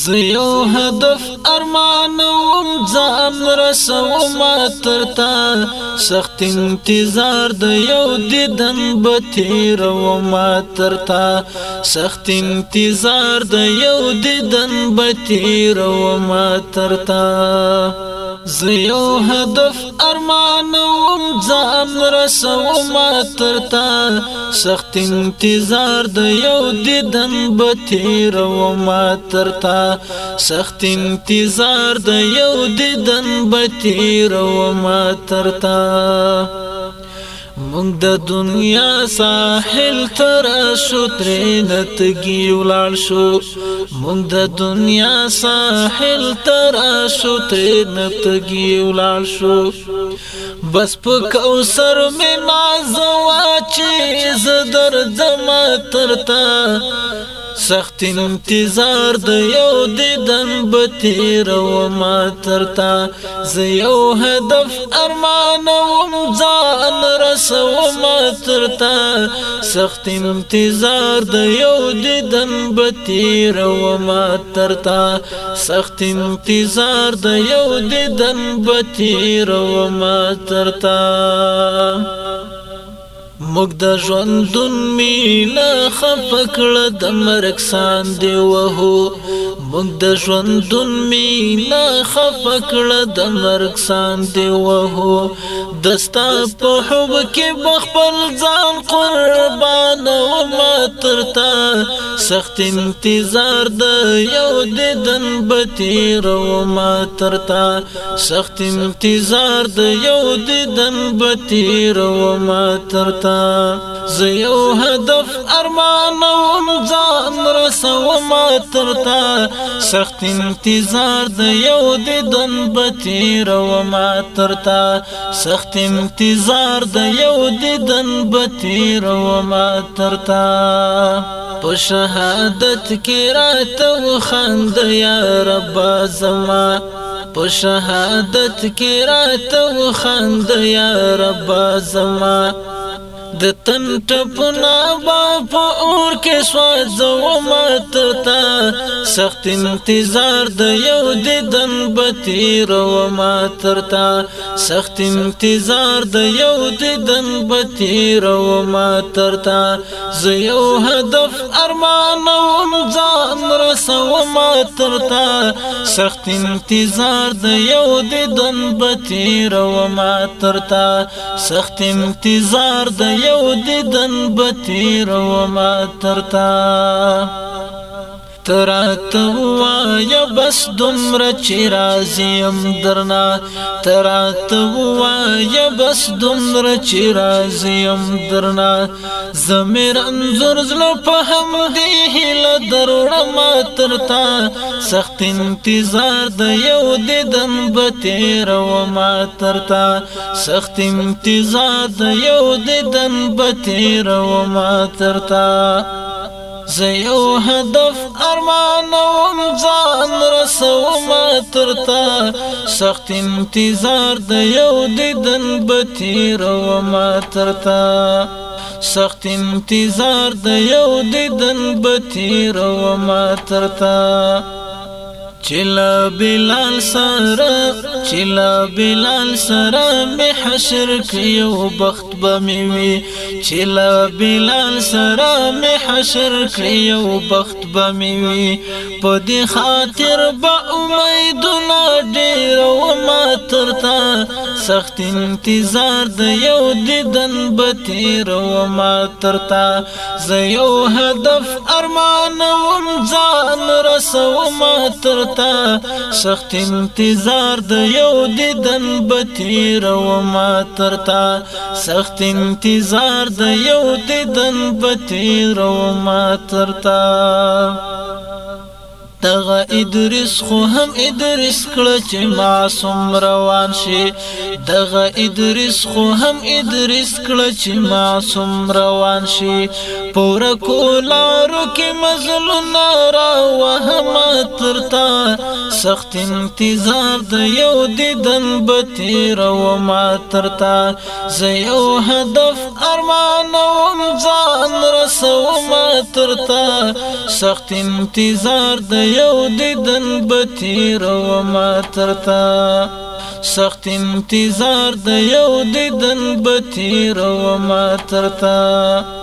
زیو هدف ارمان وم ځان رسوم ترتا سخت انتظار د یو دیدن بتیر وم ترتا سخت انتظار د یو دیدن بتیر وم ترتا زیو هدف ارمان وم ځان رسوم ترتا سخت انتظار د یو دیدن به تیروم ترتا سخت انتظار د یو دیدن به تیروم ترتا مونږ د دنیا ساحل تر شو ترې نتګي ولاړ شو مونږ د دنیا ساحل تر شو ترې نتګي ولاړ شو بس په کوثر مې نازوا چې ز درځم ترتا سخت انتظار د یو دیدن به تیر و ما ترتا ز یو هدف ارمان و ځان رسو ما ترتا سخت انتظار د یو دیدن به تیر و ما ترتا سخت انتظار د یو دیدن به تیر و ما ترتا موږ د ژوندون مینا خفکړه د مرګ سان دی وهو موږ د ژوندون مینا خفکړه د مرګ سان دی وهو دستا په حب کې بخپل ځان قربان او ماترتا سخت انتظار د یو دیدن بتیر او ماترتا سخت انتظار د یو دیدن بتیر او ماترتا زيو هدف ارمان مزان رسو ما ترتا سخت انتظار د یو د دن بتی روم ترتا سخت انتظار د یو د دن بتی روم ترتا په شهادت کې راته خند یا رب زما په شهادت کې راته خند یا رب زما د تن ټپنا با په اور کې سوځو مات تا سخت انتظار د یو دیدن بتیر و ماتر تا سخت انتظار د یو دیدن بتیر و ماتر تا ز یو هدف ارمان و ځان رسو ماتر تا سخت انتظار د یو دیدن بتیر و ماتر تا سخت انتظار د یو یو دیدن بتیروما ترتا ترات وایا بس دومره چې راځم درنا ترات وایا بس دومره چې راځم درنا زمیر انزور زلو په هم دی هله دروړم ترتا سخت انتظار د یو دیدن به تیرو ما ترتا سخت انتظار د یو دیدن به تیرو ما ترتا زيو هدف ارمان ارمانوم رسو ما ترتا سخت انتظار د یو بتير وما ترتا سخت انتظار د یو بتير وما ترتا چلا بلال سره چلا بلال سره می حشر کیو بخت بمیوي چلا بلال سره می حشر کیو بخت بمیوي په دې خاطر به امیدونه ډېر و ما ترتا سخت انتظار د یو دیدن به تیر و ما ترتا ز یو هدف ارمان و ځان رسو ما ترتا تا سخت انتظار د یو دیدن بتیر و ما تر تا سخت انتظار د یو دیدن بتیر و ما تر تا دغه ادریس خو هم ادریس کړه چې معصوم روان شي دغه ادریس خو هم ادریس کړه چې معصوم روان شي پور کولارو کې مزلون را وهم ترتا سخت انتظار د یو دیدن بتیر و ما ترتا ز یو هدف ارمان و ځان رسو ما ترتا سخت انتظار د یو دیدن بتیر و ما ترتا سخت انتظار د یو دیدن بتیر و ما ترتا